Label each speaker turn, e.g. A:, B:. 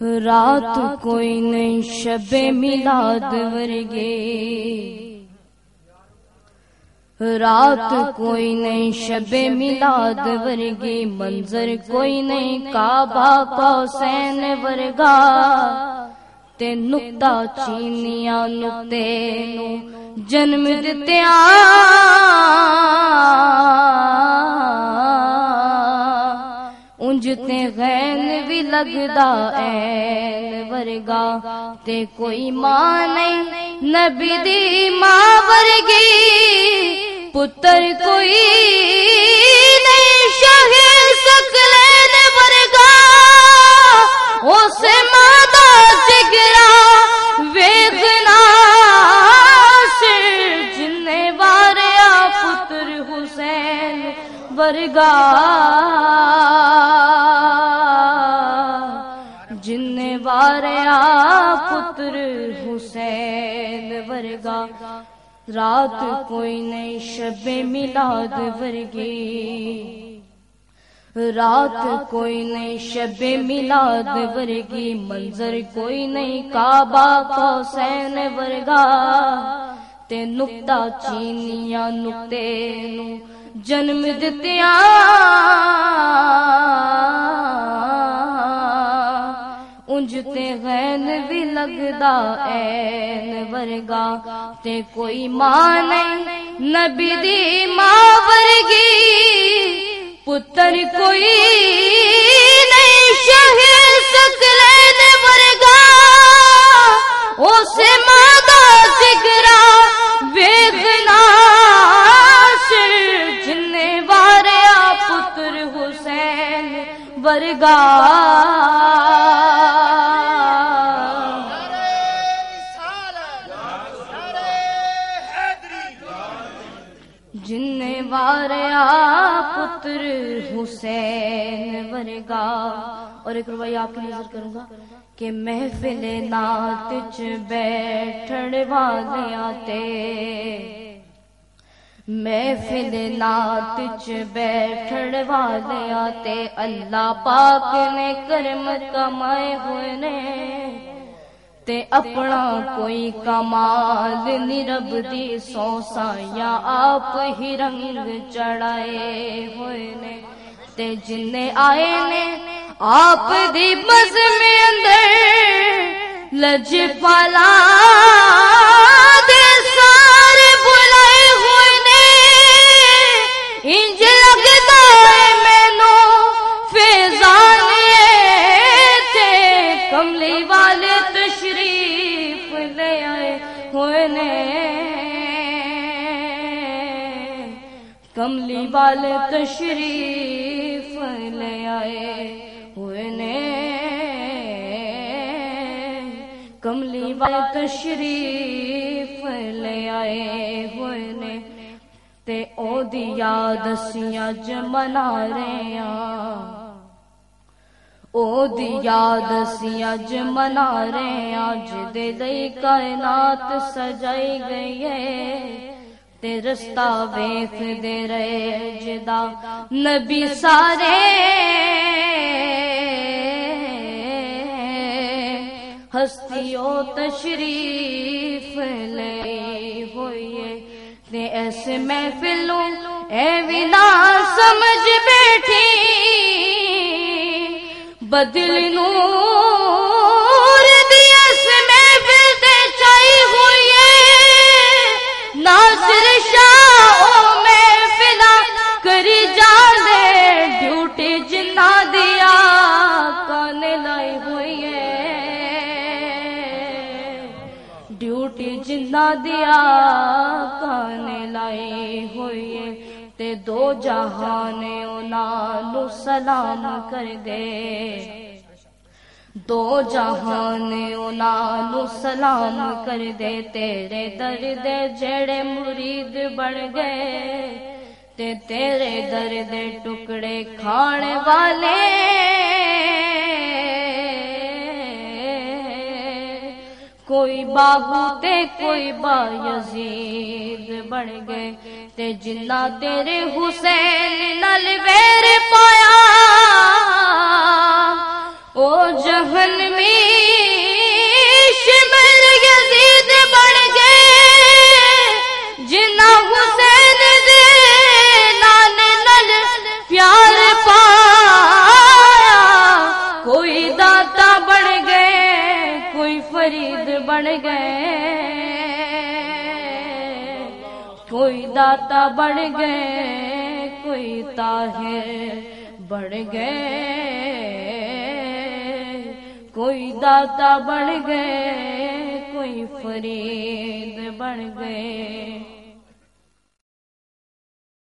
A: رات کوئی نہیں، شب میلاد ورگے۔ رات کوئی نہیں، شب میلاد ورگی منظر کوئی نہیں، کعبہ کو ورگا۔ تے نکتا چینیا نکتے نو جنم دتیا انجتے لگدا این ورگا تے کوئی ماں نہیں، نبی دی ماں ورگی، پتر کوئی نہیں، شاہ سکلین ورگا۔ اسے مادا جگرا ویدنا سر جنے واریا پتر حسین ورگا۔ جن پتر حسین ورگا۔ رات کوئی نہیں شب میلاد ورگی۔ رات کوئی نہیں شب میلاد ورگی۔ منظر کوئی نہیں کعبہ کو سین ورگا۔ تے نکتا چینیا نکتے نو جنم دتیا انجتے غین بھی لگدا این ورگا، تے کوئی ماں نہیں، نبی دی ماں ورگی، پتر کوئی نہیں شاہ سکلین ورگا۔ اسے مادا جگرا ویدنا سر، جنے واریا پتر حسین ورگا۔ جن واریا پتر حسین ورگا، اور ایک روایہ آپ کی نظر کروں گا کہ محفل نات چ بیٹھڑ والے آتے۔ محفل نات چ بیٹھڑ والے آتے۔ اللہ پاک نے کرم کمائے ہوئے نے۔ تے اپنا کوئی کمال نرب دی سوسا یا آپ ہی رنگ چڑھائے ہوئے نے تے جن آئے نے آپ دی مز میں اندر لج پالا کملی والے تشریف لے آئے ہوئے نے۔ کملی والے تشریف لے آئے ہوئے نے۔ تے او دی یاد اسیاں جمنا رہے ہیں او یاد اج منا رہے ہاں۔ اج ہاں۔ دے کائنات سجائی گئی ہے۔ تے رستہ ویکھ دے رہے جدا۔ نبی سارے ہستیوں تشریف لے ہوئے تے ایسے محفلوں اے ونا سمجھ بیٹھی۔ بدل نور ڈیوٹی جنا دیا کان لائی ہوئی ہے تے دو جہان نو سلام کر دے دو جہان نو سلام کر دے تیرے درد جڑے مرید بڑھ گئے۔ تے تیرے درد ٹکڑے کھانے والے کوئی بابو تے کوئی با یزید بڑھ گئے۔ تے جنا تیرے حسین نل ویر پایا گئے کوئی داتا بڑھ گئے، کوئی تاہر بڑھ گئے۔ کوئی داتا بڑھ گئے، کوئی فرید بڑھ گئے۔